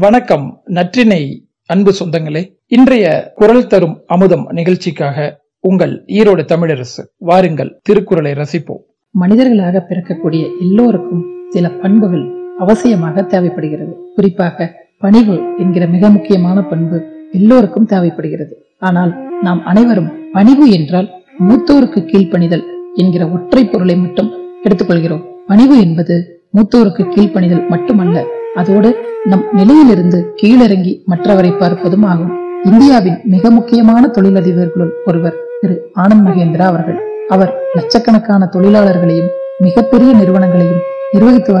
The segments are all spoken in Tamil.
வணக்கம் நற்றினை அன்பு சொந்தங்களே. இன்றைய குரல் தரும் அமுதம் நிகழ்ச்சிக்காக உங்கள் ஈரோடு தமிழரசு வாருங்கள் திருக்குறளை ரசிப்போம். மனிதர்களாக பிறக்கக்கூடிய எல்லோருக்கும் சில பண்புகள் அவசியமாக தேவைப்படுகிறது. குறிப்பாக பணிவு என்கிற மிக முக்கியமான பண்பு எல்லோருக்கும் தேவைப்படுகிறது. ஆனால் நாம் அனைவரும் பணிவு என்றால் மூத்தோருக்கு கீழ்ப்பணிதல் என்கிற ஒற்றை பொருளை மட்டும் எடுத்துக்கொள்கிறோம். பணிவு என்பது மூத்தோருக்கு கீழ்ப்பணிதல் மட்டுமல்ல அதோடு நம் நிலையிலிருந்து கீழிறங்கி மற்றவரை பார்ப்பதும் ஆகும். இந்தியாவின் மிக முக்கியமான தொழிலதிபர்களுள் ஒருவர் திரு ஆனந்த் மகேந்திரா அவர்கள். அவர் லட்சக்கணக்கான தொழிலாளர்களையும் மிகப்பெரிய நிறுவனங்களையும் நிர்வகித்து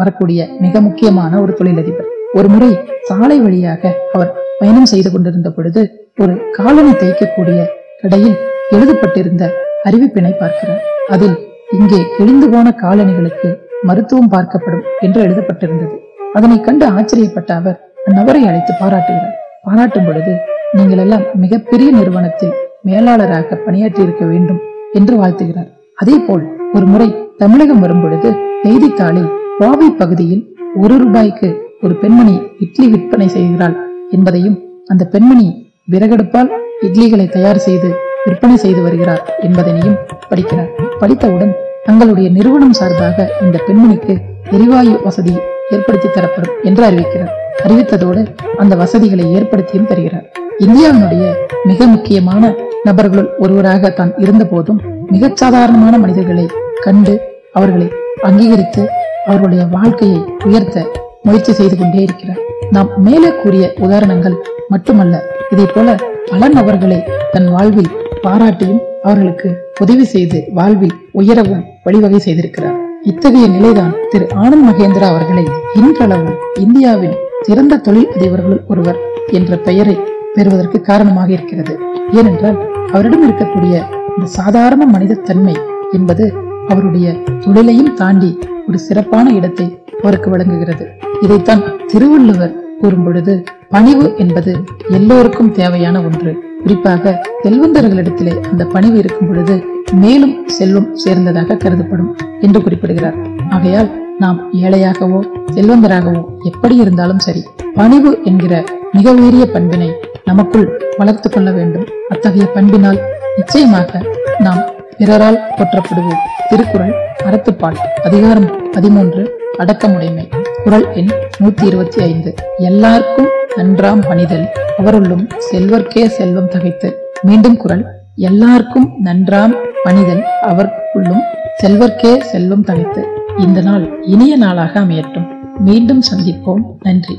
வரக்கூடிய மிக முக்கியமான ஒரு தொழிலதிபர். ஒரு முறை சாலை வழியாக அவர் பயணம் செய்து கொண்டிருந்த பொழுது ஒரு காலனி தைக்கக்கூடிய கடையில் எழுதப்பட்டிருந்த அறிவிப்பினை பார்க்கிறார். அதில் இங்கே கிழிந்து போன காலணிகளுக்கு மருத்துவம் பார்க்கப்படும் என்று எழுதப்பட்டிருந்தது. அதனை கண்டு ஆச்சரியப்பட்ட அவர் அந்நபரை அழைத்து பாராட்டுகிறார். பாராட்டும் பொழுது நீங்கள் எல்லாம் மிகப்பெரிய நிறுவனத்தில் மேலாளராக பணியாற்றி இருக்க வேண்டும் என்று வாழ்த்துகிறார். அதே போல் ஒரு முறை தமிழகம் வரும் பொழுது செய்தித்தாளில் கோவை பகுதியில் ஒரு ரூபாய்க்கு ஒரு பெண்மணி இட்லி விற்பனை செய்கிறாள் என்பதையும் அந்த பெண்மணி விறகெடுப்பால் இட்லிகளை தயார் செய்து விற்பனை செய்து வருகிறார் என்பதனையும் படிக்கிறார். படித்தவுடன் தங்களுடைய நிறுவனம் சார்பாக இந்த பெண்மணிக்கு எரிவாயு வசதி ஏற்படுத்தி தரப்படும் என்று அறிவிக்கிறார். அறிவித்ததோடு அந்த வசதிகளை ஏற்படுத்தியும் தருகிறார். இந்தியாவினுடைய மிக முக்கியமான நபர்களுள் ஒருவராக தான் இருந்த போதும் மிகச் சாதாரணமான மனிதர்களை கண்டு அவர்களை அங்கீகரித்து அவர்களுடைய வாழ்க்கையை உயர்த்த முயற்சி செய்து கொண்டே இருக்கிறார். நாம் மேலே கூறிய உதாரணங்கள் மட்டுமல்ல இதே போல பல நபர்களை தன் வாழ்வில் பாராட்டியும் அவர்களுக்கு உதவி செய்து வாழ்வில் உயரவும் வழிவகை செய்திருக்கிறார். இத்தகைய நிலைதான் திரு ஆனந்த் மகேந்திரா அவர்களை இன்றளவும் இந்தியாவின் சிறந்த தொழில் அதிபர்களுள் ஒருவர் என்ற பெயரை பெறுவதற்கு காரணமாக இருக்கிறது. ஏனென்றால் அவரிடம் இருக்கக்கூடிய இந்த சாதாரண மனித தன்மை என்பது அவருடைய தொழிலையும் தாண்டி ஒரு சிறப்பான இடத்தை அவருக்கு வழங்குகிறது. இதைத்தான் திருவள்ளுவர் கூறும் பொழுது பணிவு என்பது எல்லோருக்கும் தேவையான ஒன்று. குறிப்பாக செல்வந்தர்களிடத்திலே அந்த பணிவு இருக்கும் பொழுது மேலும் செல்வம் சேர்ந்ததாக கருதப்படும் என்று குறிப்பிடுகிறார். ஆகையால் நாம் ஏழையாகவோ செல்வந்தராகவோ எப்படி இருந்தாலும் சரி பணிவு என்கிற மிக உயரிய பண்பினை நமக்குள் வளர்த்து கொள்ள வேண்டும். அத்தகைய பண்பினால் நிச்சயமாக நாம் பிறரால் போற்றப்படுவோம். திருக்குறள் அறத்துப்பால் அதிகாரம் பதிமூன்று அடக்கமுடைமை குரல் எண் நூத்தி இருபத்தி ஐந்து. எல்லாருக்கும் நன்றாம் பணிதல். அவருள்ளும் செல்வர்க்கே செல்வம் தகைத்து. மீண்டும் குரல் எல்லாருக்கும் நன்றாம் பணிதல். அவர்க்குள்ளும் செல்வர்க்கே செல்வம் தகைத்து. இந்த நாள் இனிய நாளாக அமையட்டும். மீண்டும் சந்திப்போம். நன்றி.